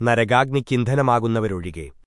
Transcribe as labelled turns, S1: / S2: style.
S1: നരകാഗ്നിക്കിന്ധനമാകുന്നവരൊഴികെ.